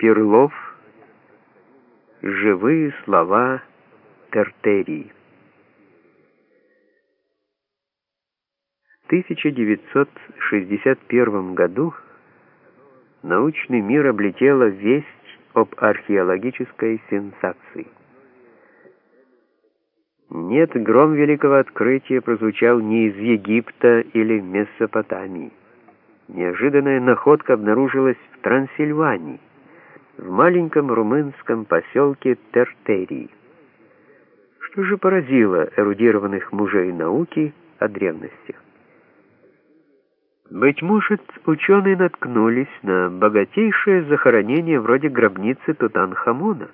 Перлов. Живые слова Тертерии. В 1961 году научный мир облетела весть об археологической сенсации. Нет, гром великого открытия прозвучал не из Египта или Месопотамии. Неожиданная находка обнаружилась в Трансильвании, в маленьком румынском поселке Тертерии. Что же поразило эрудированных мужей науки о древностях? Быть может, ученые наткнулись на богатейшее захоронение вроде гробницы Тутанхамона,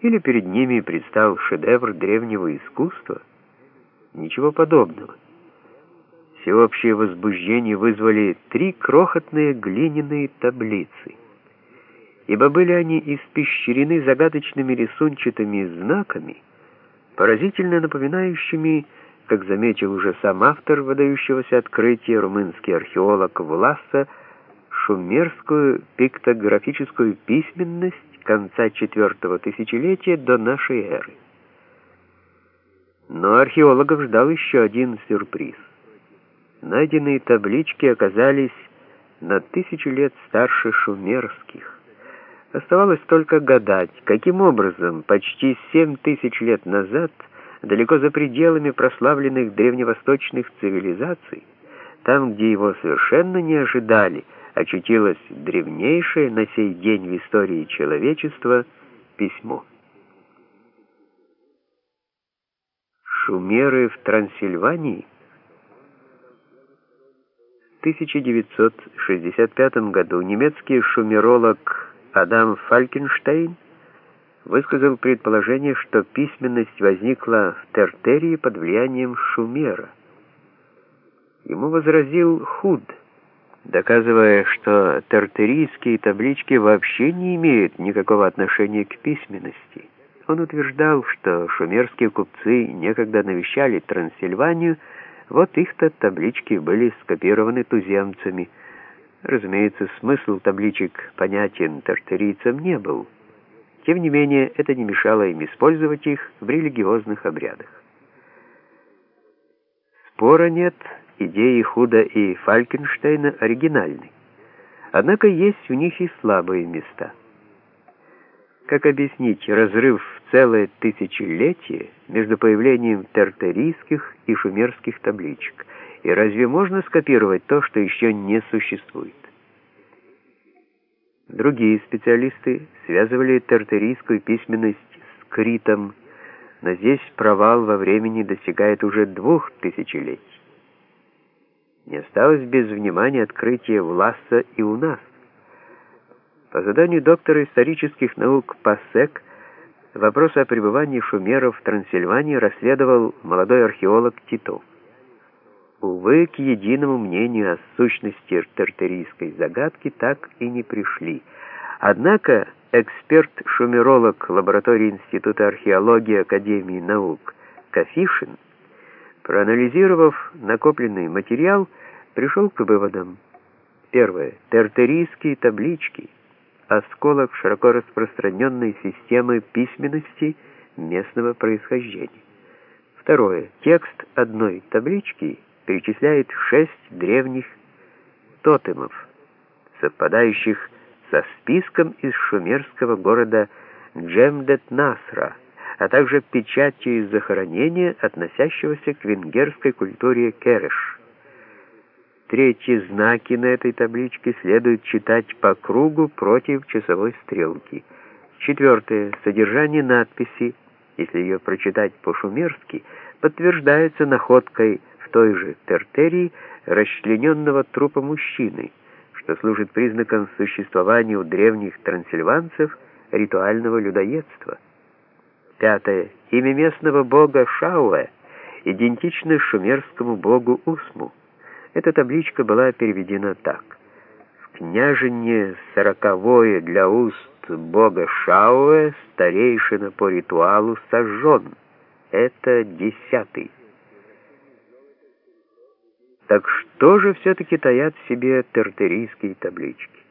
или перед ними предстал шедевр древнего искусства? Ничего подобного. Всеобщее возбуждение вызвали три крохотные глиняные таблицы. Ибо были они испещрены загадочными рисунчатыми знаками, поразительно напоминающими, как заметил уже сам автор выдающегося открытия, румынский археолог Власа, шумерскую пиктографическую письменность конца четвертого тысячелетия до нашей эры. Но археологов ждал еще один сюрприз. Найденные таблички оказались на тысячу лет старше шумерских. Оставалось только гадать, каким образом почти семь тысяч лет назад, далеко за пределами прославленных древневосточных цивилизаций, там, где его совершенно не ожидали, очутилось древнейшее на сей день в истории человечества письмо. Шумеры в Трансильвании – 1965 году немецкий шумеролог Адам Фалькенштейн высказал предположение, что письменность возникла в Тертерии под влиянием Шумера. Ему возразил Худ, доказывая, что тертерийские таблички вообще не имеют никакого отношения к письменности. Он утверждал, что шумерские купцы некогда навещали Трансильванию, вот их-то таблички были скопированы туземцами. Разумеется, смысл табличек понятен тартерийцам не был. Тем не менее, это не мешало им использовать их в религиозных обрядах. Спора нет, идеи Худа и Фалькенштейна оригинальны. Однако есть у них и слабые места – как объяснить разрыв в целое тысячелетие между появлением тертерийских и шумерских табличек? И разве можно скопировать то, что еще не существует? Другие специалисты связывали тертерийскую письменность с Критом, но здесь провал во времени достигает уже двух тысячелетий. Не осталось без внимания открытия Власа и у нас. По заданию доктора исторических наук Пассек вопрос о пребывании шумеров в Трансильвании расследовал молодой археолог Титов. Увы, к единому мнению о сущности тертерийской загадки так и не пришли. Однако эксперт-шумеролог лаборатории Института археологии Академии наук Кафишин, проанализировав накопленный материал, пришел к выводам. Первое. Тертерийские таблички – осколок широко распространенной системы письменности местного происхождения. Второе. Текст одной таблички перечисляет шесть древних тотемов, совпадающих со списком из шумерского города Джемдет-Насра, а также печатью из захоронения, относящегося к венгерской культуре Кереш. Третьи знаки на этой табличке следует читать по кругу против часовой стрелки. Четвертое. Содержание надписи, если ее прочитать по-шумерски, подтверждается находкой в той же тертерии расчлененного трупа мужчины, что служит признаком существования у древних трансильванцев ритуального людоедства. Пятое. Имя местного бога Шауэ идентично шумерскому богу Усму. Эта табличка была переведена так. В княжине сороковое для уст бога Шауэ старейшина по ритуалу сожжен. Это десятый. Так что же все-таки таят в себе тертерийские таблички?